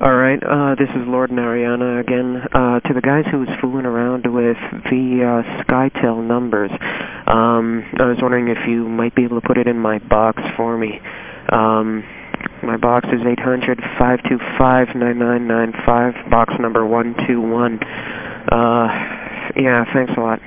All right, uh, this is Lord Mariana again. Uh, to the guys who was fooling around with the uh, SkyTel numbers, um, I was wondering if you might be able to put it in my box for me. Um, my box is eight hundred five two five nine nine nine five. box number 121. Uh, yeah, thanks a lot.